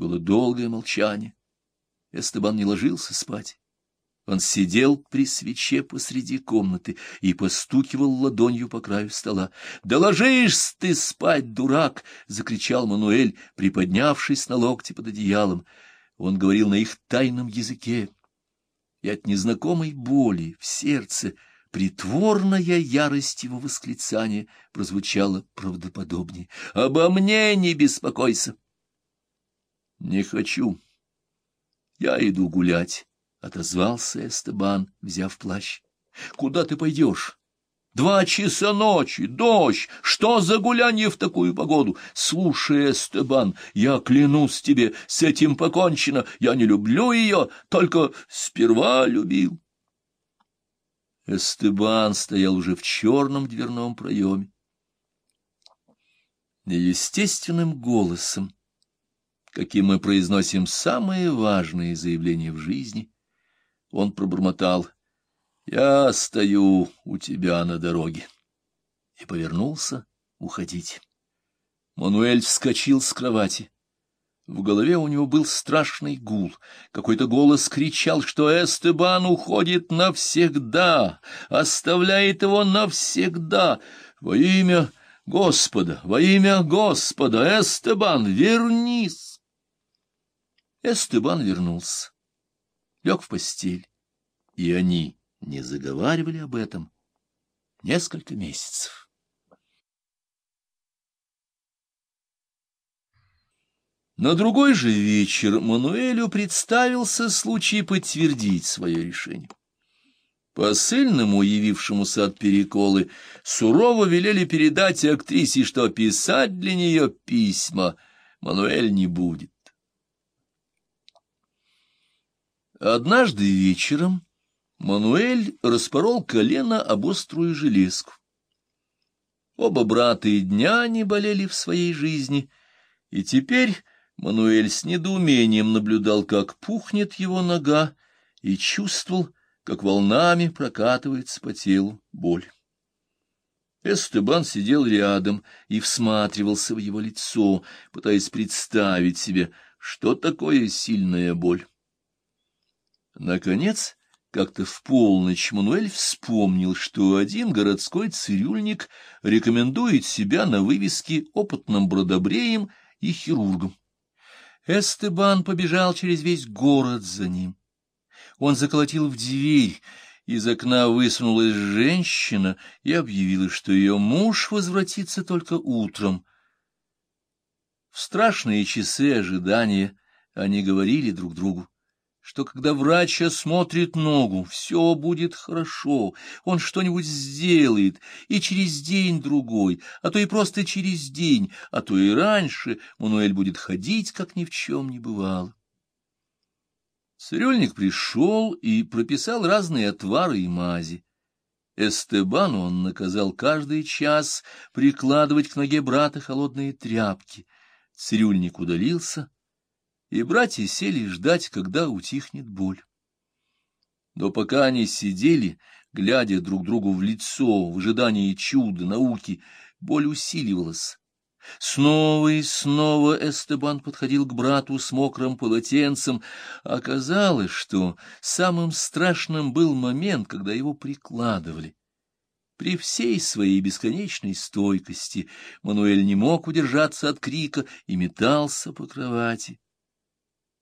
Было долгое молчание. Эстебан не ложился спать. Он сидел при свече посреди комнаты и постукивал ладонью по краю стола. — Да ложишься ты спать, дурак! — закричал Мануэль, приподнявшись на локте под одеялом. Он говорил на их тайном языке. И от незнакомой боли в сердце притворная ярость его восклицания прозвучала правдоподобнее. — Обо мне не беспокойся! — Не хочу. Я иду гулять. — отозвался Эстебан, взяв плащ. — Куда ты пойдешь? Два часа ночи, дождь, что за гулянье в такую погоду? Слушай, Эстебан, я клянусь тебе, с этим покончено, я не люблю ее, только сперва любил. Эстебан стоял уже в черном дверном проеме. Неестественным голосом, каким мы произносим самые важные заявления в жизни — он пробормотал. «Я стою у тебя на дороге». И повернулся уходить. Мануэль вскочил с кровати. В голове у него был страшный гул. Какой-то голос кричал, что Эстебан уходит навсегда, оставляет его навсегда. Во имя Господа, во имя Господа, Эстебан, вернись! Эстебан вернулся лег в постель, и они не заговаривали об этом несколько месяцев. На другой же вечер Мануэлю представился случай подтвердить свое решение. Посыльному, явившемуся от Переколы, сурово велели передать актрисе, что писать для нее письма Мануэль не будет. Однажды вечером Мануэль распорол колено об острую железку. Оба брата и дня не болели в своей жизни, и теперь Мануэль с недоумением наблюдал, как пухнет его нога, и чувствовал, как волнами прокатывается по телу боль. Эстебан сидел рядом и всматривался в его лицо, пытаясь представить себе, что такое сильная боль. Наконец, как-то в полночь Мануэль вспомнил, что один городской цирюльник рекомендует себя на вывеске опытным бродобреем и хирургом. Эстебан побежал через весь город за ним. Он заколотил в дверь, из окна высунулась женщина и объявила, что ее муж возвратится только утром. В страшные часы ожидания они говорили друг другу что когда врач осмотрит ногу, все будет хорошо, он что-нибудь сделает, и через день-другой, а то и просто через день, а то и раньше Мануэль будет ходить, как ни в чем не бывало. Цирюльник пришел и прописал разные отвары и мази. Эстебану он наказал каждый час прикладывать к ноге брата холодные тряпки. Цирюльник удалился, и братья сели ждать, когда утихнет боль. Но пока они сидели, глядя друг другу в лицо, в ожидании чуда, науки, боль усиливалась. Снова и снова Эстебан подходил к брату с мокрым полотенцем. Оказалось, что самым страшным был момент, когда его прикладывали. При всей своей бесконечной стойкости Мануэль не мог удержаться от крика и метался по кровати.